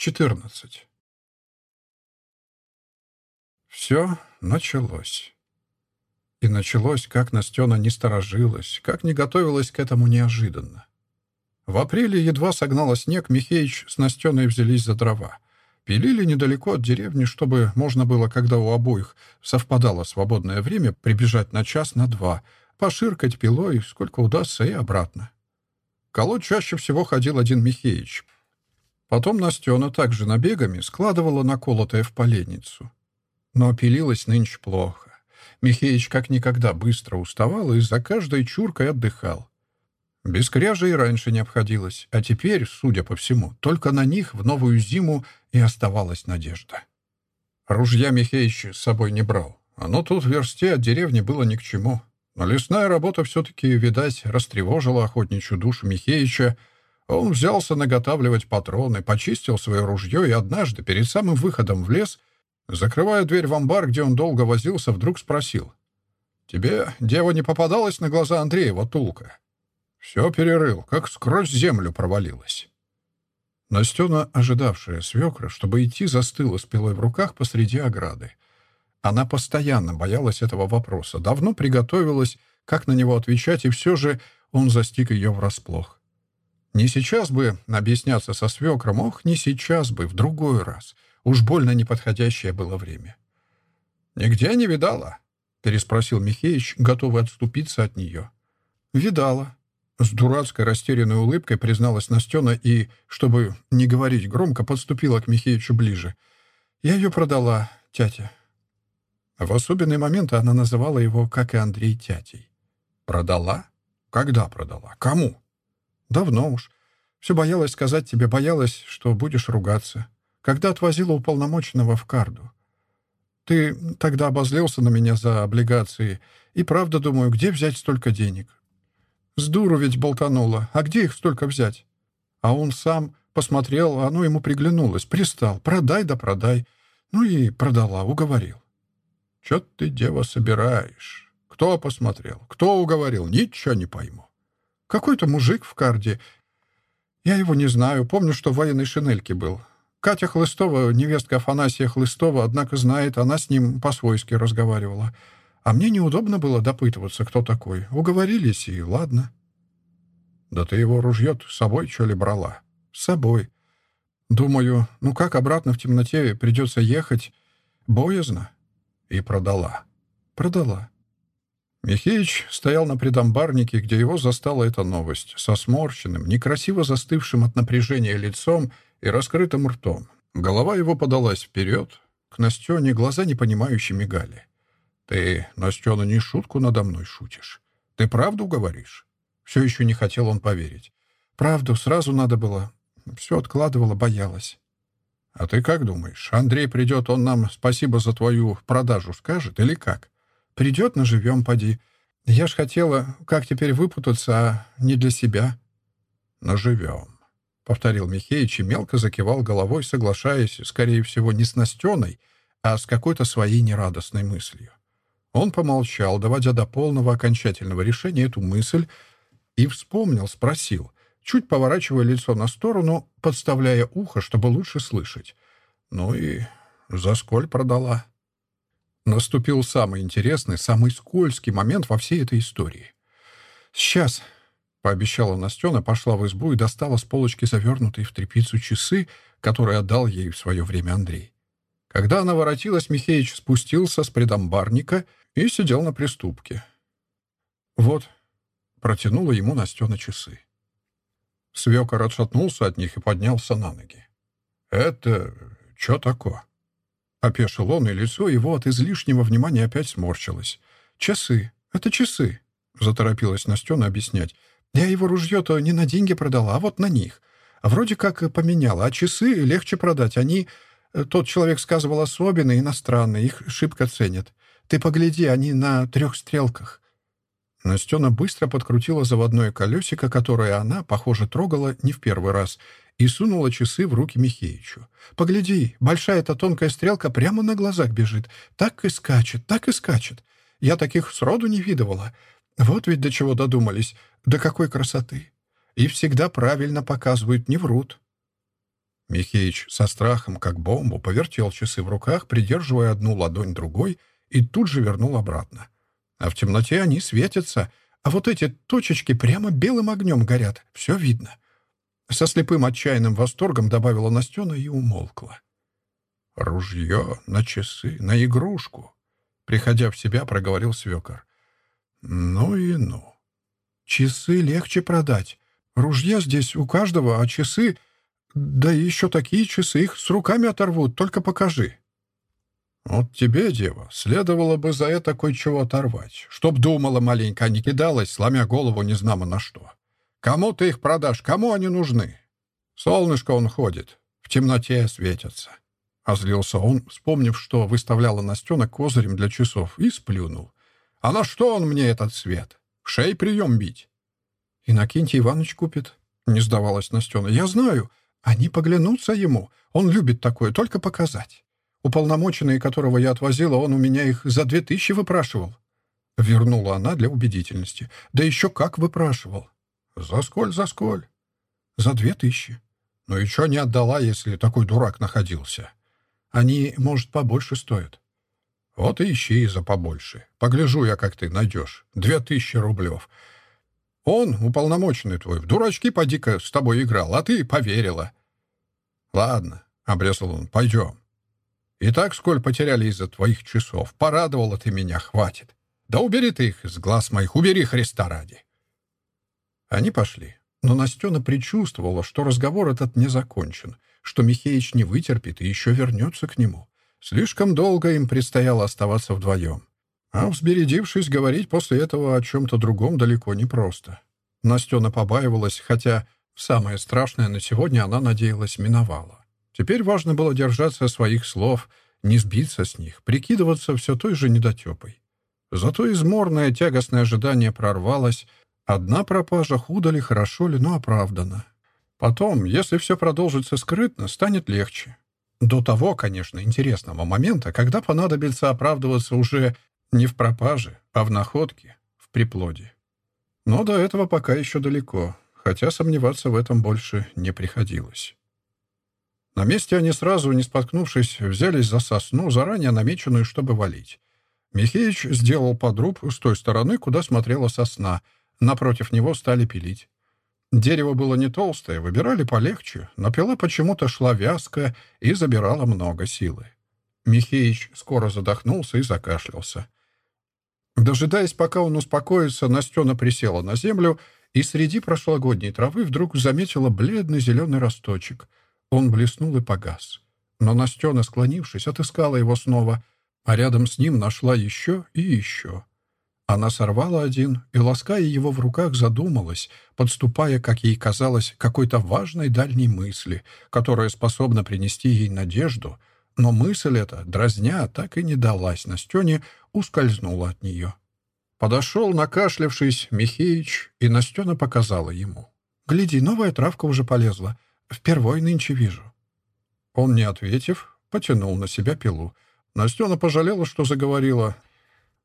14. Все началось. И началось, как Настена не сторожилась, как не готовилась к этому неожиданно. В апреле едва согнала снег, Михеич с Настеной взялись за дрова. Пилили недалеко от деревни, чтобы можно было, когда у обоих совпадало свободное время, прибежать на час, на два, поширкать пилой, сколько удастся, и обратно. Колоть чаще всего ходил один Михеич — Потом Настена также набегами складывала наколотое в поленницу. Но опилилась нынче плохо. Михеич как никогда быстро уставал и за каждой чуркой отдыхал. Без кряжа и раньше не обходилось, а теперь, судя по всему, только на них в новую зиму и оставалась надежда. Ружья Михеич с собой не брал. Оно тут в версте от деревни было ни к чему. Но лесная работа все-таки, видать, растревожила охотничью душу Михеича, он взялся наготавливать патроны, почистил свое ружье и однажды, перед самым выходом в лес, закрывая дверь в амбар, где он долго возился, вдруг спросил. «Тебе, дева, не попадалась на глаза Андреева Тулка?» «Все перерыл, как скрозь землю провалилась». Настена, ожидавшая свекра, чтобы идти, застыла с пилой в руках посреди ограды. Она постоянно боялась этого вопроса, давно приготовилась, как на него отвечать, и все же он застиг ее врасплох. Не сейчас бы объясняться со свекром, ох, не сейчас бы, в другой раз. Уж больно неподходящее было время. «Нигде не видала?» — переспросил Михеич, готовый отступиться от нее. «Видала». С дурацкой растерянной улыбкой призналась Настена и, чтобы не говорить громко, подступила к Михеичу ближе. «Я ее продала, тятя». В особенный момент она называла его, как и Андрей, тятей. «Продала? Когда продала? Кому?» Давно уж. Все боялась сказать тебе, боялась, что будешь ругаться. Когда отвозила уполномоченного в карду. Ты тогда обозлился на меня за облигации. И правда думаю, где взять столько денег? С дуру ведь болтанула. А где их столько взять? А он сам посмотрел, а оно ему приглянулось. Пристал. Продай да продай. Ну и продала, уговорил. Чё ты, дева, собираешь? Кто посмотрел? Кто уговорил? Ничего не пойму. Какой-то мужик в карде. Я его не знаю, помню, что в военной шинельке был. Катя Хлыстова, невестка Афанасия Хлыстова, однако знает, она с ним по-свойски разговаривала. А мне неудобно было допытываться, кто такой. Уговорились, и ладно. Да ты его ружье с собой, что ли, брала? С собой. Думаю, ну как обратно в темноте придется ехать? Боязно. И продала. Продала. Михеич стоял на придомбарнике, где его застала эта новость, со сморщенным, некрасиво застывшим от напряжения лицом и раскрытым ртом. Голова его подалась вперед, к Настене глаза непонимающе мигали. «Ты, Настена, не шутку надо мной шутишь. Ты правду говоришь?» Все еще не хотел он поверить. «Правду сразу надо было. Все откладывала, боялась». «А ты как думаешь, Андрей придет, он нам спасибо за твою продажу скажет или как?» Придет на живьем, поди. Я ж хотела, как теперь выпутаться, а не для себя». «Наживем», — повторил Михеич и мелко закивал головой, соглашаясь, скорее всего, не с Настеной, а с какой-то своей нерадостной мыслью. Он помолчал, доводя до полного окончательного решения эту мысль, и вспомнил, спросил, чуть поворачивая лицо на сторону, подставляя ухо, чтобы лучше слышать. «Ну и за сколь продала?» Наступил самый интересный, самый скользкий момент во всей этой истории. «Сейчас», — пообещала Настена, пошла в избу и достала с полочки завернутые в тряпицу часы, которые отдал ей в свое время Андрей. Когда она воротилась, Михеич спустился с предамбарника и сидел на приступке. «Вот», — протянула ему Настена часы. Свекор отшатнулся от них и поднялся на ноги. «Это что такое?» А Опешило лицо, его от излишнего внимания опять сморщилось. «Часы. Это часы», — заторопилась Настена объяснять. «Я его ружье-то не на деньги продала, а вот на них. Вроде как поменяла, а часы легче продать. Они, э, тот человек сказывал, особенные, иностранные, их шибко ценят. Ты погляди, они на трех стрелках». Настена быстро подкрутила заводное колесико, которое она, похоже, трогала не в первый раз, и сунула часы в руки Михеичу. «Погляди, большая эта тонкая стрелка прямо на глазах бежит. Так и скачет, так и скачет. Я таких сроду не видывала. Вот ведь до чего додумались. До какой красоты! И всегда правильно показывают, не врут». Михеич со страхом, как бомбу, повертел часы в руках, придерживая одну ладонь другой, и тут же вернул обратно. А в темноте они светятся, а вот эти точечки прямо белым огнем горят, все видно. Со слепым отчаянным восторгом добавила Настена и умолкла. «Ружье на часы, на игрушку!» Приходя в себя, проговорил свекор. «Ну и ну! Часы легче продать. Ружья здесь у каждого, а часы... Да еще такие часы, их с руками оторвут, только покажи!» «Вот тебе, дева, следовало бы за это кое-чего оторвать, чтоб думала маленько, а не кидалась, сломя голову незнамо на что!» Кому-то их продашь, кому они нужны? Солнышко он ходит, в темноте светятся. Озлился он, вспомнив, что выставляла Настена козырем для часов, и сплюнул. А на что он мне этот свет? В шеи прием бить. Иннокентий Иванович купит. Не сдавалась Настена. Я знаю, они поглянутся ему. Он любит такое, только показать. Уполномоченные, которого я отвозила, он у меня их за две тысячи выпрашивал. Вернула она для убедительности. Да еще как выпрашивал. За сколь, за сколь? За две тысячи. Но еще не отдала, если такой дурак находился. Они, может, побольше стоят. Вот и ищи за побольше. Погляжу я, как ты найдешь. Две тысячи рублев. Он, уполномоченный твой, в дурачки поди-ка с тобой играл, а ты поверила. Ладно, — обрезал он, — пойдем. И так сколь потеряли из-за твоих часов. Порадовала ты меня, хватит. Да убери ты их из глаз моих, убери Христа ради. Они пошли. Но Настена предчувствовала, что разговор этот не закончен, что Михеич не вытерпит и еще вернется к нему. Слишком долго им предстояло оставаться вдвоем. А взбередившись, говорить после этого о чем-то другом далеко не просто. Настена побаивалась, хотя самое страшное на сегодня она надеялась миновала. Теперь важно было держаться своих слов, не сбиться с них, прикидываться все той же недотепой. Зато изморное тягостное ожидание прорвалось, Одна пропажа худо ли хорошо ли, но оправдана. Потом, если все продолжится скрытно, станет легче. До того, конечно, интересного момента, когда понадобится оправдываться уже не в пропаже, а в находке, в приплоде. Но до этого пока еще далеко, хотя сомневаться в этом больше не приходилось. На месте они сразу, не споткнувшись, взялись за сосну, заранее намеченную, чтобы валить. Михеич сделал подруб с той стороны, куда смотрела сосна — Напротив него стали пилить. Дерево было не толстое, выбирали полегче, но пила почему-то шла вязкая и забирала много силы. Михеич скоро задохнулся и закашлялся. Дожидаясь, пока он успокоится, Настена присела на землю и среди прошлогодней травы вдруг заметила бледный зеленый росточек. Он блеснул и погас. Но Настена, склонившись, отыскала его снова, а рядом с ним нашла еще и еще. Она сорвала один и, лаская его в руках, задумалась, подступая, как ей казалось, какой-то важной дальней мысли, которая способна принести ей надежду. Но мысль эта, дразня, так и не далась Настене, ускользнула от нее. Подошел, накашлявшись, Михеич, и Настена показала ему. «Гляди, новая травка уже полезла. Впервой нынче вижу». Он, не ответив, потянул на себя пилу. Настена пожалела, что заговорила.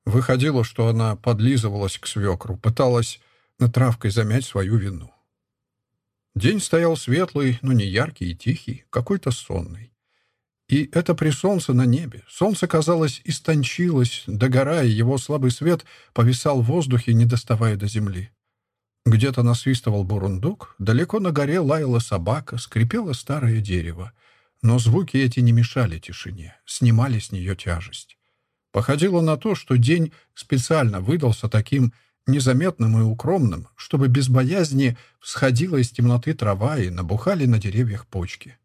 Выходило, что она подлизывалась к свекру, пыталась на травкой замять свою вину. День стоял светлый, но не яркий и тихий, какой-то сонный. И это при солнце на небе. Солнце, казалось, истончилось, догорая, его слабый свет повисал в воздухе, не доставая до земли. Где-то насвистывал бурундук, далеко на горе лаяла собака, скрипело старое дерево. Но звуки эти не мешали тишине, снимали с нее тяжесть. Походило на то, что день специально выдался таким незаметным и укромным, чтобы без боязни всходила из темноты трава и набухали на деревьях почки.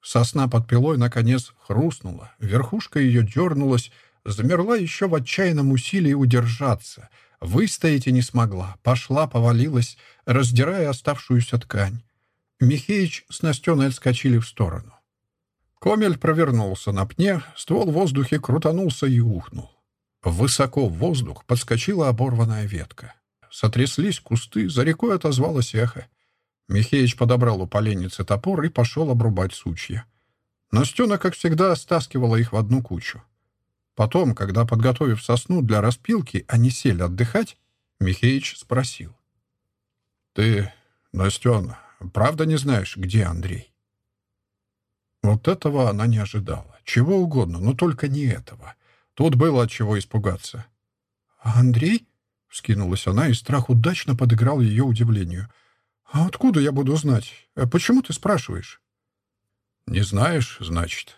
Сосна под пилой, наконец, хрустнула, верхушка ее дернулась, замерла еще в отчаянном усилии удержаться, выстоять и не смогла, пошла, повалилась, раздирая оставшуюся ткань. Михеич с Настеной отскочили в сторону. Комель провернулся на пне, ствол в воздухе крутанулся и ухнул. Высоко в воздух подскочила оборванная ветка. Сотряслись кусты, за рекой отозвалось эхо. Михеич подобрал у поленницы топор и пошел обрубать сучья. Настена, как всегда, стаскивала их в одну кучу. Потом, когда, подготовив сосну для распилки, они сели отдыхать, Михеич спросил. «Ты, Настена, правда не знаешь, где Андрей?» Вот этого она не ожидала. Чего угодно, но только не этого. Тут было от чего испугаться. «А «Андрей?» — вскинулась она, и страх удачно подыграл ее удивлению. «А откуда я буду знать? Э, почему ты спрашиваешь?» «Не знаешь, значит?»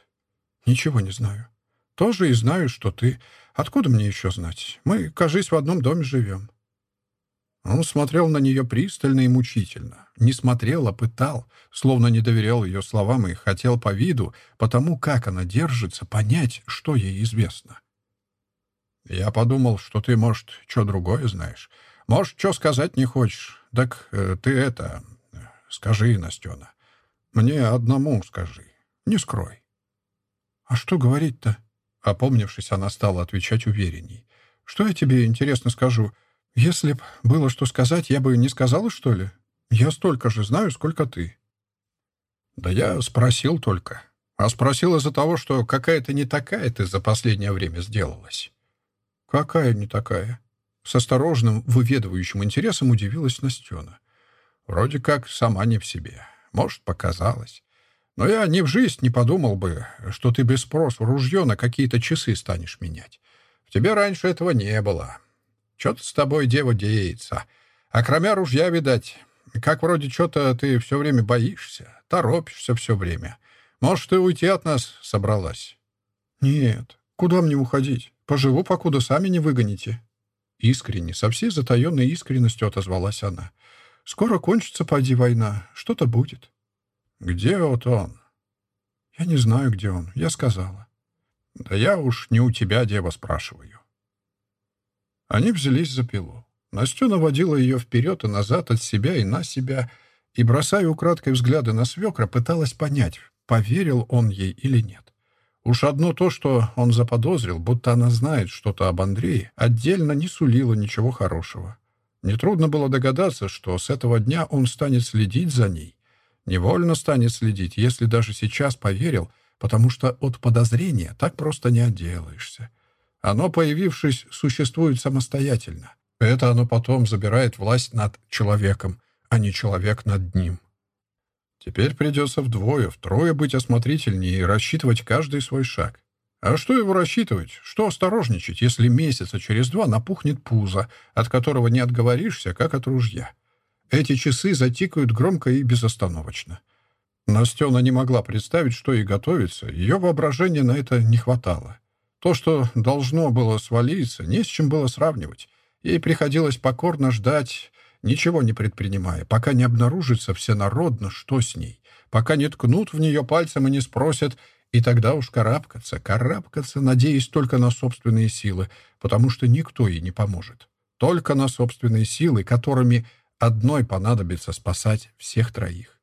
«Ничего не знаю. Тоже и знаю, что ты. Откуда мне еще знать? Мы, кажись, в одном доме живем». Он смотрел на нее пристально и мучительно. Не смотрел, а пытал, словно не доверял ее словам и хотел по виду, потому как она держится, понять, что ей известно. «Я подумал, что ты, может, что другое знаешь. Может, что сказать не хочешь. Так э, ты это... Скажи, Настена. Мне одному скажи. Не скрой». «А что говорить-то?» Опомнившись, она стала отвечать уверенней. «Что я тебе, интересно, скажу?» Если б было что сказать, я бы не сказала, что ли? Я столько же знаю, сколько ты. Да я спросил только. А спросил из-за того, что какая-то не такая ты за последнее время сделалась. Какая не такая? С осторожным, выведывающим интересом удивилась Настена. Вроде как сама не в себе. Может, показалось. Но я ни в жизнь не подумал бы, что ты без спроса ружье на какие-то часы станешь менять. В тебе раньше этого не было. Что-то с тобой, дева, деется. А кроме ружья, видать, как вроде что-то ты все время боишься, торопишься все время. Может, ты уйти от нас собралась?» «Нет, куда мне уходить? Поживу, покуда сами не выгоните». Искренне, со всей затаенной искренностью отозвалась она. «Скоро кончится, поди, война. Что-то будет». «Где вот он?» «Я не знаю, где он. Я сказала». «Да я уж не у тебя, дева, спрашиваю. Они взялись за пилу. Настю водила ее вперед и назад от себя и на себя, и, бросая украдкой взгляды на свекра, пыталась понять, поверил он ей или нет. Уж одно то, что он заподозрил, будто она знает что-то об Андрее, отдельно не сулило ничего хорошего. Нетрудно было догадаться, что с этого дня он станет следить за ней. Невольно станет следить, если даже сейчас поверил, потому что от подозрения так просто не отделаешься. Оно, появившись, существует самостоятельно. Это оно потом забирает власть над человеком, а не человек над ним. Теперь придется вдвое, втрое быть осмотрительнее и рассчитывать каждый свой шаг. А что его рассчитывать? Что осторожничать, если месяца через два напухнет пузо, от которого не отговоришься, как от ружья? Эти часы затикают громко и безостановочно. Настена не могла представить, что ей готовится, ее воображения на это не хватало. То, что должно было свалиться, не с чем было сравнивать. Ей приходилось покорно ждать, ничего не предпринимая, пока не обнаружится всенародно, что с ней, пока не ткнут в нее пальцем и не спросят, и тогда уж карабкаться, карабкаться, надеясь только на собственные силы, потому что никто ей не поможет. Только на собственные силы, которыми одной понадобится спасать всех троих.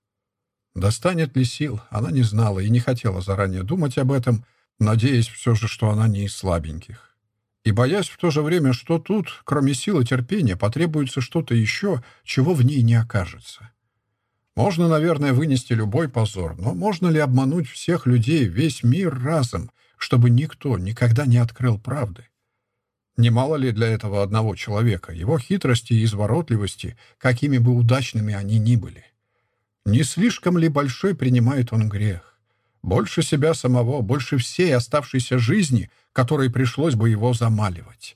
Достанет ли сил, она не знала и не хотела заранее думать об этом — Надеюсь все же, что она не из слабеньких. И боясь в то же время, что тут, кроме силы терпения, потребуется что-то еще, чего в ней не окажется. Можно, наверное, вынести любой позор, но можно ли обмануть всех людей, весь мир разом, чтобы никто никогда не открыл правды? Немало ли для этого одного человека, его хитрости и изворотливости, какими бы удачными они ни были? Не слишком ли большой принимает он грех? Больше себя самого, больше всей оставшейся жизни, которой пришлось бы его замаливать.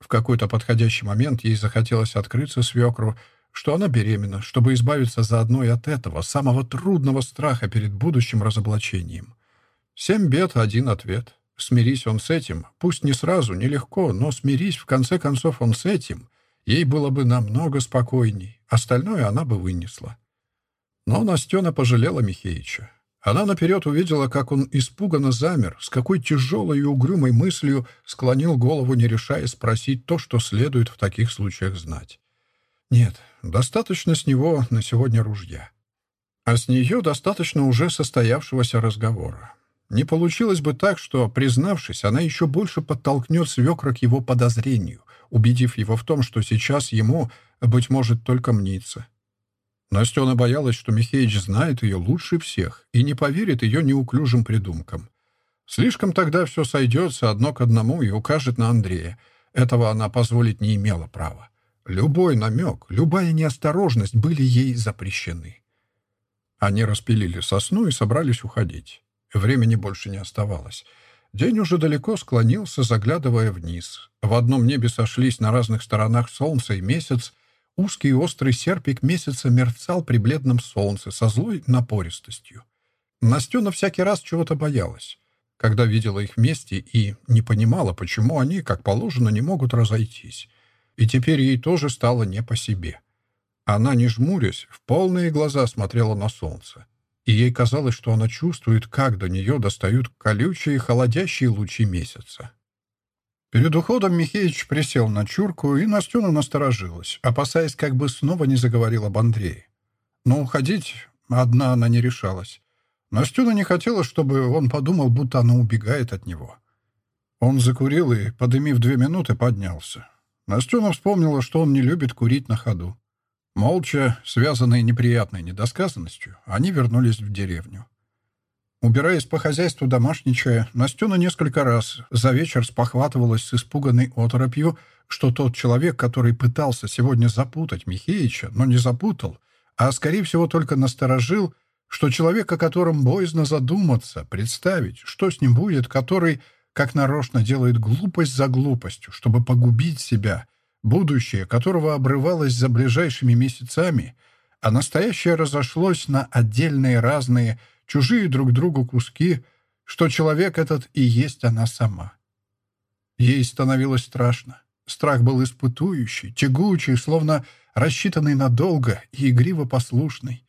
В какой-то подходящий момент ей захотелось открыться свекру, что она беременна, чтобы избавиться заодно и от этого, самого трудного страха перед будущим разоблачением. Семь бед — один ответ. Смирись он с этим, пусть не сразу, не легко, но смирись, в конце концов, он с этим. Ей было бы намного спокойней, остальное она бы вынесла. Но Настена пожалела Михеича. Она наперед увидела, как он испуганно замер, с какой тяжелой и угрюмой мыслью склонил голову, не решая спросить то, что следует в таких случаях знать. Нет, достаточно с него на сегодня ружья. А с нее достаточно уже состоявшегося разговора. Не получилось бы так, что, признавшись, она еще больше подтолкнет свекра к его подозрению, убедив его в том, что сейчас ему, быть может, только мнится. Настя боялась, что Михеич знает ее лучше всех и не поверит ее неуклюжим придумкам. Слишком тогда все сойдется одно к одному и укажет на Андрея. Этого она позволить не имела права. Любой намек, любая неосторожность были ей запрещены. Они распилили сосну и собрались уходить. Времени больше не оставалось. День уже далеко склонился, заглядывая вниз. В одном небе сошлись на разных сторонах солнце и месяц, Узкий и острый серпик месяца мерцал при бледном солнце со злой напористостью. Настена всякий раз чего-то боялась, когда видела их вместе и не понимала, почему они, как положено, не могут разойтись. И теперь ей тоже стало не по себе. Она, не жмурясь, в полные глаза смотрела на солнце. И ей казалось, что она чувствует, как до нее достают колючие холодящие лучи месяца. Перед уходом Михеич присел на чурку, и Настюна насторожилась, опасаясь, как бы снова не заговорил об Андрее. Но уходить одна она не решалась. Настюна не хотела, чтобы он подумал, будто она убегает от него. Он закурил и, подымив две минуты, поднялся. Настюна вспомнила, что он не любит курить на ходу. Молча, связанные неприятной недосказанностью, они вернулись в деревню. Убираясь по хозяйству домашничая, Настена несколько раз за вечер спохватывалась с испуганной оторопью, что тот человек, который пытался сегодня запутать Михеича, но не запутал, а, скорее всего, только насторожил, что человек, о котором боязно задуматься, представить, что с ним будет, который, как нарочно, делает глупость за глупостью, чтобы погубить себя, будущее которого обрывалось за ближайшими месяцами, а настоящее разошлось на отдельные разные чужие друг другу куски, что человек этот и есть она сама. Ей становилось страшно. Страх был испытующий, тягучий, словно рассчитанный надолго и игриво послушный.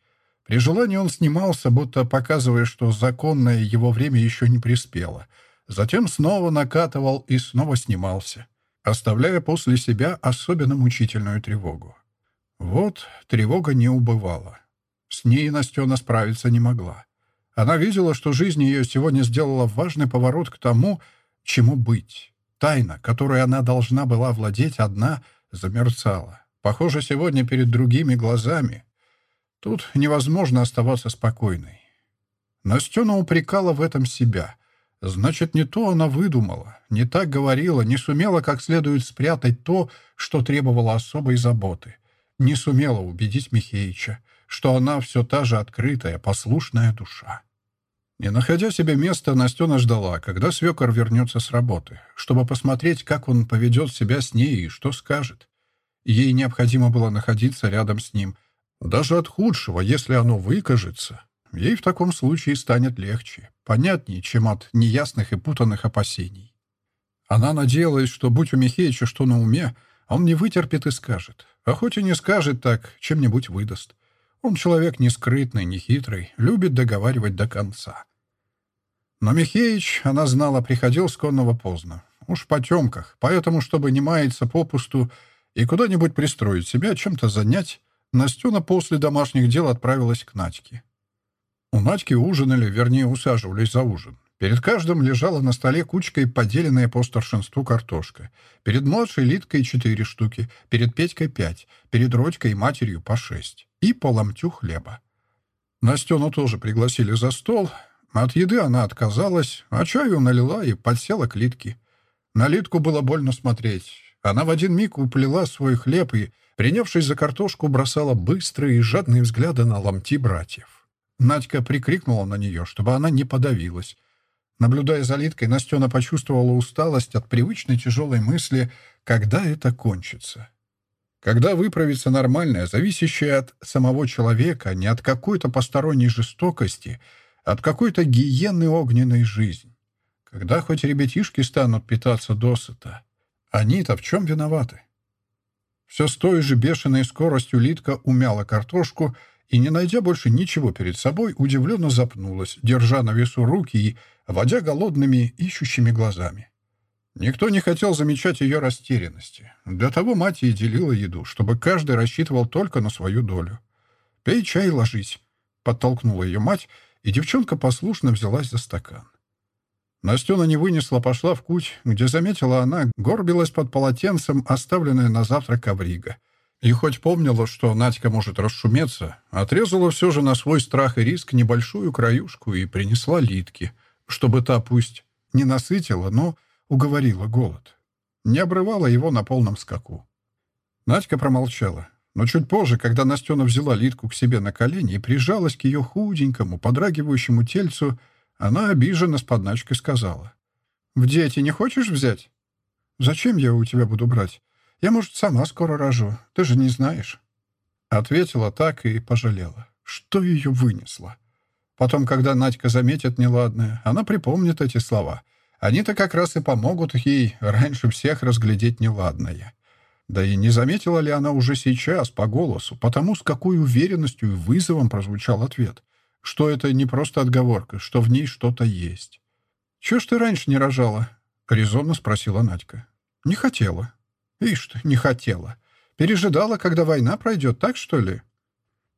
При желании он снимался, будто показывая, что законное его время еще не приспело. Затем снова накатывал и снова снимался, оставляя после себя особенно мучительную тревогу. Вот тревога не убывала. С ней Настена справиться не могла. Она видела, что жизнь ее сегодня сделала важный поворот к тому, чему быть. Тайна, которой она должна была владеть одна, замерцала. Похоже, сегодня перед другими глазами. Тут невозможно оставаться спокойной. Настена упрекала в этом себя. Значит, не то она выдумала, не так говорила, не сумела как следует спрятать то, что требовало особой заботы. Не сумела убедить Михеича что она все та же открытая, послушная душа. Не находя себе места, Настена ждала, когда свекор вернется с работы, чтобы посмотреть, как он поведет себя с ней и что скажет. Ей необходимо было находиться рядом с ним. Даже от худшего, если оно выкажется, ей в таком случае станет легче, понятнее, чем от неясных и путанных опасений. Она надеялась, что, будь у Михеича что на уме, он не вытерпит и скажет. А хоть и не скажет так, чем-нибудь выдаст. Он человек не скрытный, не хитрый, любит договаривать до конца. Но Михеич, она знала, приходил с конного поздно. Уж в потемках, поэтому, чтобы не маяться попусту и куда-нибудь пристроить себя, чем-то занять, Настюна после домашних дел отправилась к Надьке. У Надьки ужинали, вернее, усаживались за ужин. Перед каждым лежала на столе кучкой поделенная по старшинству картошка. Перед младшей Литкой четыре штуки, перед Петькой пять, перед Родькой и матерью по шесть. И по ломтю хлеба. Настену тоже пригласили за стол. От еды она отказалась, а чаю налила и подсела к Литке. На Литку было больно смотреть. Она в один миг уплела свой хлеб и, принявшись за картошку, бросала быстрые и жадные взгляды на ломти братьев. Надька прикрикнула на нее, чтобы она не подавилась. Наблюдая за Литкой, Настена почувствовала усталость от привычной тяжелой мысли, когда это кончится. Когда выправится нормальное, зависящее от самого человека, а не от какой-то посторонней жестокости, от какой-то гиенной огненной жизни. Когда хоть ребятишки станут питаться досыта. Они-то в чем виноваты? Все с той же бешеной скоростью Литка умяла картошку и, не найдя больше ничего перед собой, удивленно запнулась, держа на весу руки и водя голодными, ищущими глазами. Никто не хотел замечать ее растерянности. До того мать и делила еду, чтобы каждый рассчитывал только на свою долю. «Пей чай и ложись», — подтолкнула ее мать, и девчонка послушно взялась за стакан. Настена не вынесла, пошла в куть, где, заметила она, горбилась под полотенцем, оставленная на завтрак коврига. И хоть помнила, что Надька может расшуметься, отрезала все же на свой страх и риск небольшую краюшку и принесла литки — чтобы та пусть не насытила, но уговорила голод. Не обрывала его на полном скаку. Надька промолчала. Но чуть позже, когда Настена взяла Литку к себе на колени и прижалась к ее худенькому, подрагивающему тельцу, она обиженно с подначкой сказала. «В дети не хочешь взять?» «Зачем я у тебя буду брать? Я, может, сама скоро рожу. Ты же не знаешь». Ответила так и пожалела. Что ее вынесло? Потом, когда Надька заметит неладное, она припомнит эти слова. Они-то как раз и помогут ей раньше всех разглядеть неладное. Да и не заметила ли она уже сейчас по голосу, потому с какой уверенностью и вызовом прозвучал ответ, что это не просто отговорка, что в ней что-то есть. «Чего ж ты раньше не рожала?» — резонно спросила Надька. «Не хотела». «Ишь ты, не хотела. Пережидала, когда война пройдет, так что ли?»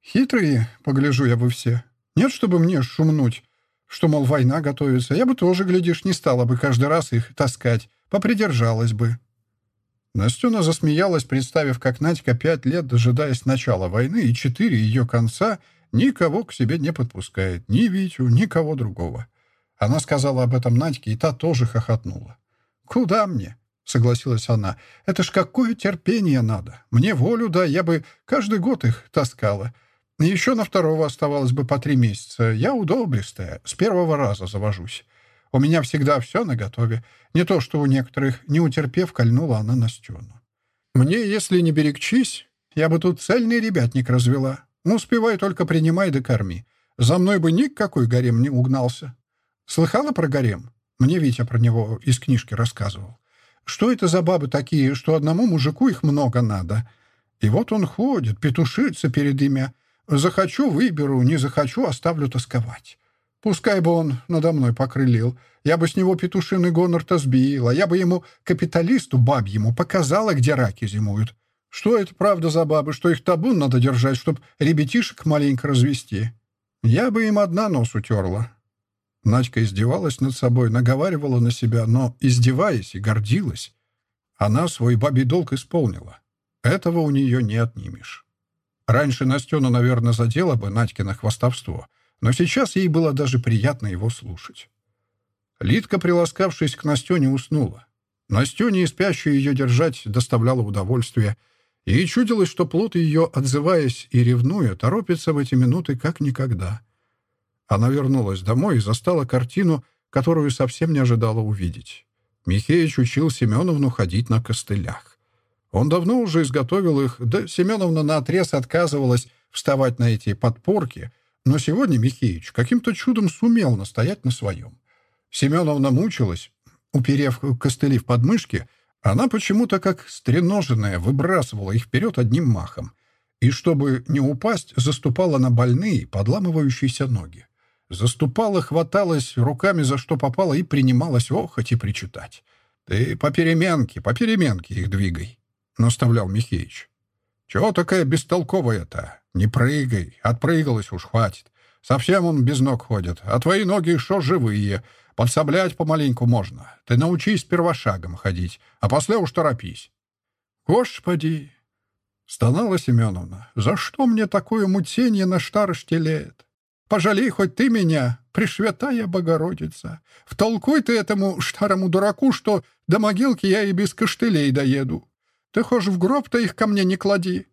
«Хитрые, погляжу я вы все», нет, чтобы мне шумнуть, что, мол, война готовится. Я бы тоже, глядишь, не стала бы каждый раз их таскать. Попридержалась бы». Настюна засмеялась, представив, как Надька пять лет, дожидаясь начала войны и четыре ее конца, никого к себе не подпускает, ни Витю, никого другого. Она сказала об этом Надьке, и та тоже хохотнула. «Куда мне?» — согласилась она. «Это ж какое терпение надо! Мне волю, да, я бы каждый год их таскала. Еще на второго оставалось бы по три месяца. Я удобристая, с первого раза завожусь. У меня всегда все наготове. Не то, что у некоторых, не утерпев, кольнула она на стену. Мне, если не берегчись, я бы тут цельный ребятник развела. Ну, успевай только принимай да корми. За мной бы никакой гарем не угнался. Слыхала про гарем? Мне Витя про него из книжки рассказывал. Что это за бабы такие, что одному мужику их много надо? И вот он ходит, петушится перед имя. Захочу — выберу, не захочу — оставлю тосковать. Пускай бы он надо мной покрылил. Я бы с него петушины гонор-то сбила. Я бы ему, капиталисту, баб ему, показала, где раки зимуют. Что это правда за бабы, что их табун надо держать, чтоб ребятишек маленько развести? Я бы им одна нос утерла». Начка издевалась над собой, наговаривала на себя, но, издеваясь и гордилась, она свой бабий долг исполнила. Этого у нее не отнимешь. Раньше Настена, наверное, задела бы Надькино хвастовство, но сейчас ей было даже приятно его слушать. Лидка, приласкавшись к Настене, уснула. Настене и спящую ее держать доставляло удовольствие, и чудилось, что плод ее, отзываясь и ревнуя, торопится в эти минуты как никогда. Она вернулась домой и застала картину, которую совсем не ожидала увидеть. Михеич учил Семеновну ходить на костылях. Он давно уже изготовил их, да Семеновна наотрез отказывалась вставать на эти подпорки, но сегодня Михеич каким-то чудом сумел настоять на своем. Семеновна мучилась, уперев костыли в подмышки, она почему-то как стреноженная выбрасывала их вперед одним махом и, чтобы не упасть, заступала на больные, подламывающиеся ноги. Заступала, хваталась руками за что попала и принималась охоть и причитать. «Ты по переменке, по переменке их двигай!» наставлял Михеич. «Чего такая бестолковая-то? Не прыгай, отпрыгалась уж хватит. Совсем он без ног ходит, а твои ноги еще живые, подсоблять помаленьку можно. Ты научись первошагом ходить, а после уж торопись». «Господи!» — стонала Семеновна. «За что мне такое мутение на старости лет? Пожалей хоть ты меня, Пресвятая Богородица! Втолкуй ты этому старому дураку, что до могилки я и без костылей доеду!» Ты хошь в гроб, то их ко мне не клади!»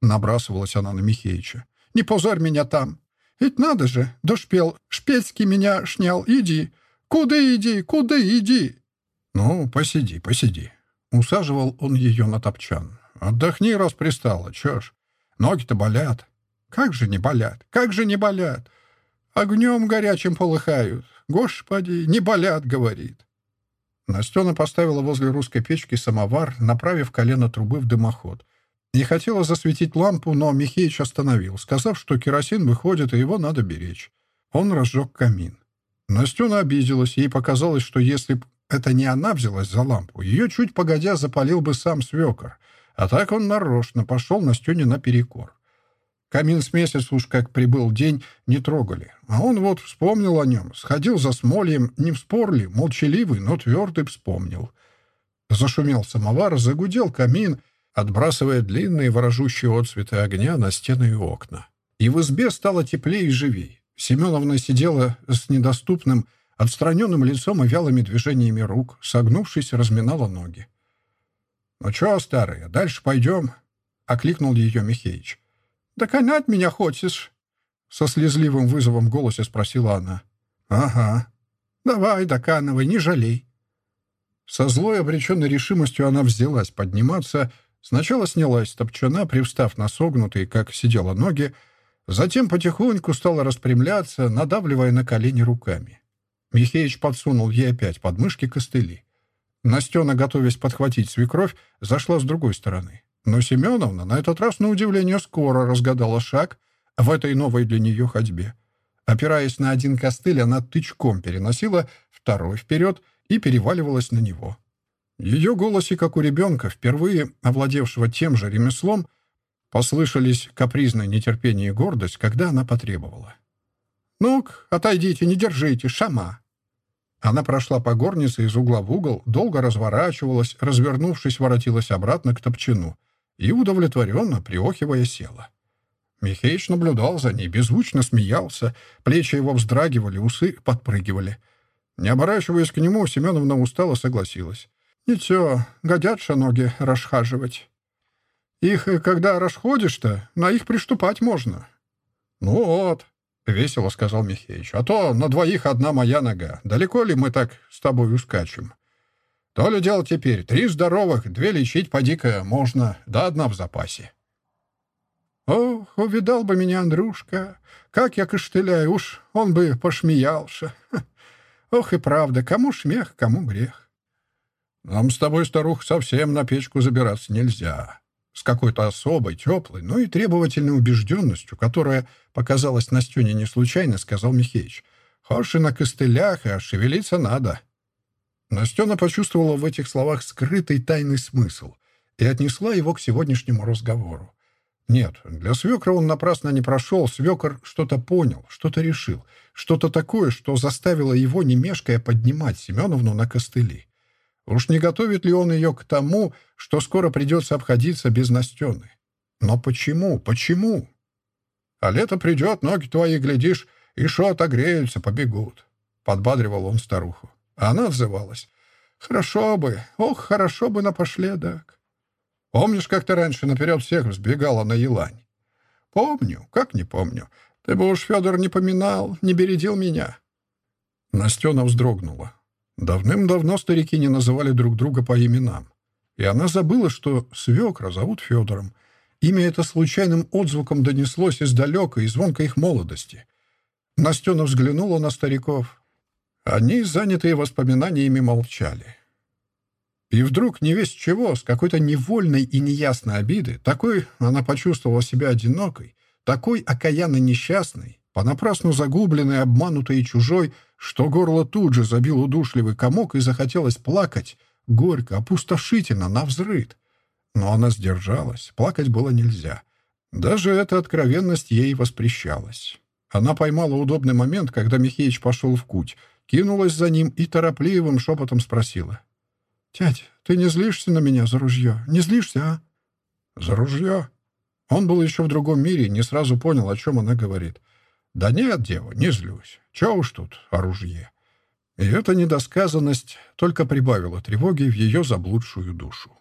Набрасывалась она на Михеича. «Не позорь меня там! Ведь надо же! Дошпел! Шпецкий меня шнял! Иди! Куда иди? Куда иди?» «Ну, посиди, посиди!» Усаживал он ее на топчан. «Отдохни, раз пристала, чё ж! Ноги-то болят!» «Как же не болят? Как же не болят?» огнем горячим полыхают. Господи, не болят, говорит. Настена поставила возле русской печки самовар, направив колено трубы в дымоход. Не хотела засветить лампу, но Михеич остановил, сказав, что керосин выходит, и его надо беречь. Он разжег камин. Настена обиделась, ей показалось, что если б это не она взялась за лампу, ее чуть погодя запалил бы сам свекор, а так он нарочно пошел Настене наперекор. Камин с месяц уж как прибыл день, не трогали. А он вот вспомнил о нем, сходил за смольем, не вспорли, молчаливый, но твердый вспомнил. Зашумел самовар, загудел камин, отбрасывая длинные ворожущие отцветы огня на стены и окна. И в избе стало теплее и живей. Семеновна сидела с недоступным, отстраненным лицом и вялыми движениями рук, согнувшись, разминала ноги. «Ну чё, старая, дальше пойдем?» — окликнул ее Михеич. «Доконай от меня хочешь?» Со слезливым вызовом в голосе спросила она. «Ага. Давай, доканывай, не жалей». Со злой обреченной решимостью она взялась подниматься, сначала снялась с топчана, привстав на согнутые, как сидела ноги, затем потихоньку стала распрямляться, надавливая на колени руками. Михеич подсунул ей опять подмышки костыли. Настена, готовясь подхватить свекровь, зашла с другой стороны. Но Семеновна на этот раз, на удивление, скоро разгадала шаг а в этой новой для нее ходьбе. Опираясь на один костыль, она тычком переносила второй вперед и переваливалась на него. Ее голосе, как у ребенка, впервые овладевшего тем же ремеслом, послышались капризное нетерпение и гордость, когда она потребовала. "Ну, отойдите, не держите, шама!» Она прошла по горнице из угла в угол, долго разворачивалась, развернувшись, воротилась обратно к топчину — и удовлетворенно приохивая села. Михеич наблюдал за ней, беззвучно смеялся, плечи его вздрагивали, усы подпрыгивали. Не оборачиваясь к нему, Семеновна устало согласилась. «Ничего, годятся ноги расхаживать. Их, э, когда расходишь-то, на их приступать можно». «Ну вот», — весело сказал Михеич, «а то на двоих одна моя нога. Далеко ли мы так с тобой ускачем?» То ли дело теперь. Три здоровых, две лечить поди-ка можно, да одна в запасе. Ох, увидал бы меня Андрюшка, как я костыляю, уж он бы пошмеялся. Ох и правда, кому шмех, кому грех. Нам с тобой, старух, совсем на печку забираться нельзя. С какой-то особой, теплой, но и требовательной убежденностью, которая показалась Настюне не случайно, сказал Михеич. Хоши на костылях, а шевелиться надо. — Настена почувствовала в этих словах скрытый тайный смысл и отнесла его к сегодняшнему разговору. Нет, для свекра он напрасно не прошел. Свекр что-то понял, что-то решил, что-то такое, что заставило его, не мешкая, поднимать Семеновну на костыли. Уж не готовит ли он ее к тому, что скоро придется обходиться без Настены? Но почему? Почему? А лето придет, ноги твои, глядишь, еще отогреются, побегут. Подбадривал он старуху. Она взывалась. «Хорошо бы! Ох, хорошо бы напоследок!» «Помнишь, как ты раньше наперед всех сбегала на елань?» «Помню, как не помню. Ты бы уж, Федор, не поминал, не бередил меня». Настена вздрогнула. Давным-давно старики не называли друг друга по именам. И она забыла, что свекра зовут Федором. Имя это случайным отзвуком донеслось издалека и звонка их молодости. Настена взглянула на стариков. Они, занятые воспоминаниями, молчали. И вдруг, не весь чего, с какой-то невольной и неясной обиды, такой она почувствовала себя одинокой, такой окаянно несчастной, понапрасну загубленной, обманутой и чужой, что горло тут же забил удушливый комок и захотелось плакать, горько, опустошительно, навзрыд. Но она сдержалась, плакать было нельзя. Даже эта откровенность ей воспрещалась. Она поймала удобный момент, когда Михеич пошел в куть — кинулась за ним и торопливым шепотом спросила. «Тять, ты не злишься на меня за ружье? Не злишься, а?» «За ружье?» Он был еще в другом мире и не сразу понял, о чем она говорит. «Да нет, дева, не злюсь. Чего уж тут о ружье?» И эта недосказанность только прибавила тревоги в ее заблудшую душу.